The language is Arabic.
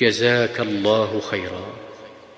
جزاك الله خيرا.